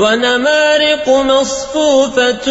ونمارق مصفوفة